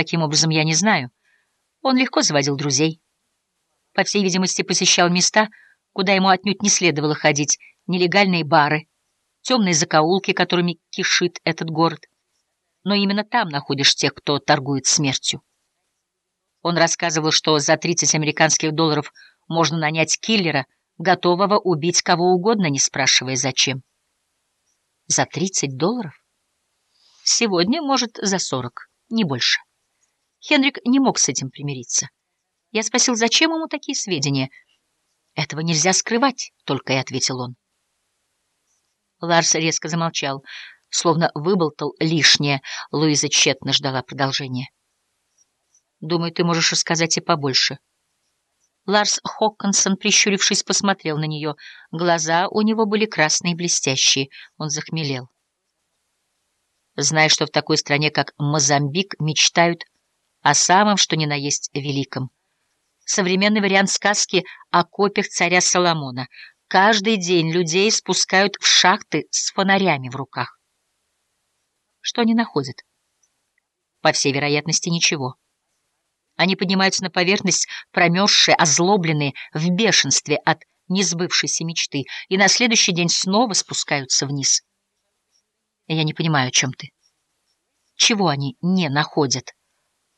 каким образом, я не знаю. Он легко заводил друзей. По всей видимости, посещал места, куда ему отнюдь не следовало ходить, нелегальные бары, темные закоулки, которыми кишит этот город. Но именно там находишь тех, кто торгует смертью. Он рассказывал, что за 30 американских долларов можно нанять киллера, готового убить кого угодно, не спрашивая зачем. За 30 долларов? Сегодня, может, за 40, не больше. Хенрик не мог с этим примириться. Я спросил, зачем ему такие сведения. «Этого нельзя скрывать», — только и ответил он. Ларс резко замолчал, словно выболтал лишнее. Луиза тщетно ждала продолжения. «Думаю, ты можешь рассказать и побольше». Ларс Хоккинсон, прищурившись, посмотрел на нее. Глаза у него были красные и блестящие. Он захмелел. Зная, что в такой стране, как Мозамбик, мечтают о самом, что ни на есть великом. Современный вариант сказки о копиях царя Соломона. Каждый день людей спускают в шахты с фонарями в руках. Что они находят? По всей вероятности, ничего. Они поднимаются на поверхность, промерзшие, озлобленные, в бешенстве от несбывшейся мечты, и на следующий день снова спускаются вниз. Я не понимаю, о чем ты. Чего они не находят?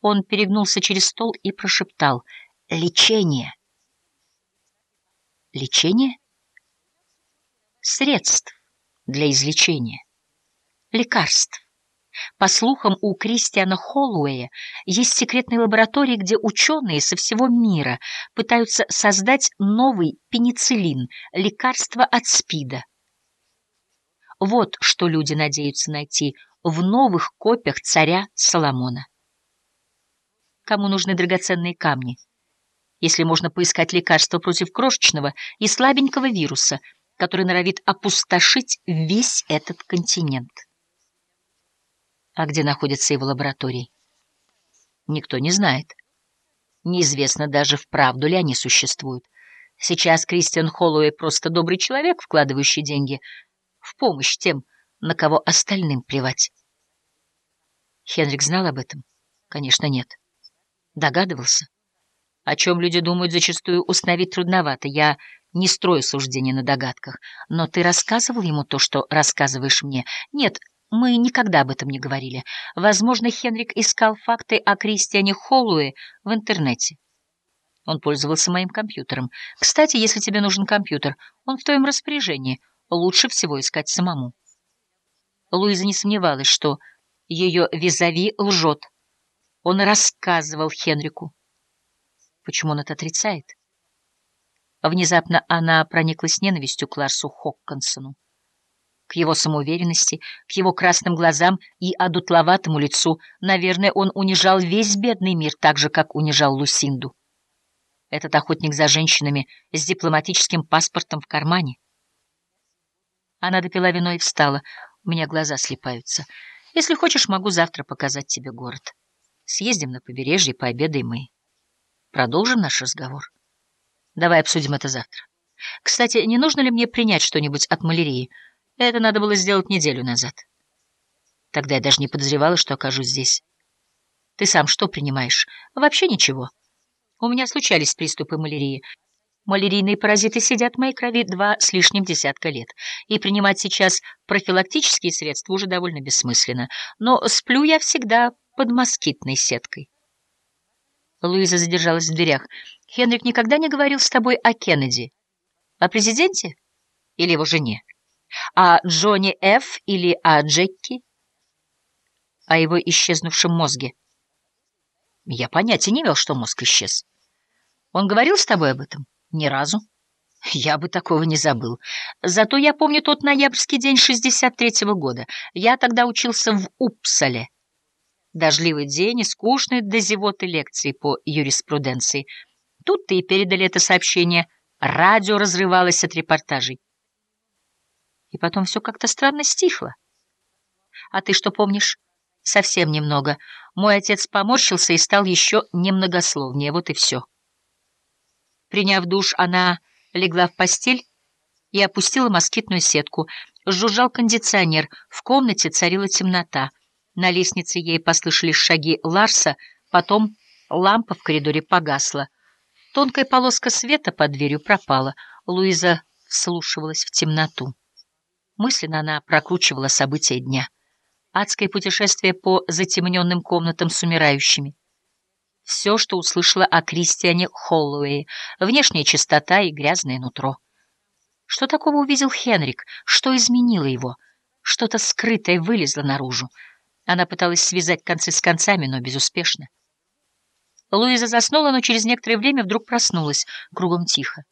Он перегнулся через стол и прошептал «Лечение». Лечение? Средств для излечения. Лекарств. По слухам, у Кристиана Холлуэя есть секретные лаборатории, где ученые со всего мира пытаются создать новый пенициллин, лекарство от СПИДа. Вот что люди надеются найти в новых копиях царя Соломона. Кому нужны драгоценные камни? Если можно поискать лекарство против крошечного и слабенького вируса, который норовит опустошить весь этот континент. А где находятся его лаборатории? Никто не знает. Неизвестно даже, вправду ли они существуют. Сейчас Кристиан Холлоуэй просто добрый человек, вкладывающий деньги в помощь тем, на кого остальным плевать. Хенрик знал об этом? Конечно, нет. Догадывался? О чем люди думают, зачастую установить трудновато. Я не строю суждения на догадках. Но ты рассказывал ему то, что рассказываешь мне? Нет, мы никогда об этом не говорили. Возможно, Хенрик искал факты о Кристиане Холлуэ в интернете. Он пользовался моим компьютером. Кстати, если тебе нужен компьютер, он в твоем распоряжении. Лучше всего искать самому. Луиза не сомневалась, что ее визави лжет. Он рассказывал Хенрику. Почему он это отрицает? Внезапно она прониклась ненавистью к Ларсу Хоккансону к его самоуверенности, к его красным глазам и одутловатому лицу. Наверное, он унижал весь бедный мир так же, как унижал Лусинду. Этот охотник за женщинами с дипломатическим паспортом в кармане. Она допила вино и встала. У меня глаза слепаются. Если хочешь, могу завтра показать тебе город. Съездим на побережье, пообедаем и продолжим наш разговор. Давай обсудим это завтра. Кстати, не нужно ли мне принять что-нибудь от малярии? Это надо было сделать неделю назад. Тогда я даже не подозревала, что окажусь здесь. Ты сам что принимаешь? Вообще ничего. У меня случались приступы малярии. Малярийные паразиты сидят в моей крови два с лишним десятка лет, и принимать сейчас профилактические средства уже довольно бессмысленно. Но сплю я всегда под москитной сеткой. Луиза задержалась в дверях. Хенрик никогда не говорил с тобой о Кеннеди? О президенте? Или его жене? О Джонни Ф. или о Джекки? О его исчезнувшем мозге. Я понятия не имел, что мозг исчез. Он говорил с тобой об этом? Ни разу. Я бы такого не забыл. Зато я помню тот ноябрьский день 63-го года. Я тогда учился в Упсале. Дождливый день и скучные до зевоты лекции по юриспруденции. Тут-то и передали это сообщение. Радио разрывалось от репортажей. И потом все как-то странно стихло. А ты что помнишь? Совсем немного. Мой отец поморщился и стал еще немногословнее. Вот и все. Приняв душ, она легла в постель и опустила москитную сетку. Жужжал кондиционер. В комнате царила темнота. На лестнице ей послышались шаги Ларса, потом лампа в коридоре погасла. Тонкая полоска света под дверью пропала. Луиза вслушивалась в темноту. Мысленно она прокручивала события дня. Адское путешествие по затемненным комнатам с умирающими. Все, что услышала о Кристиане Холлоуэе, внешняя чистота и грязное нутро. Что такого увидел Хенрик? Что изменило его? Что-то скрытое вылезло наружу. Она пыталась связать концы с концами, но безуспешно. Луиза заснула, но через некоторое время вдруг проснулась, кругом тихо.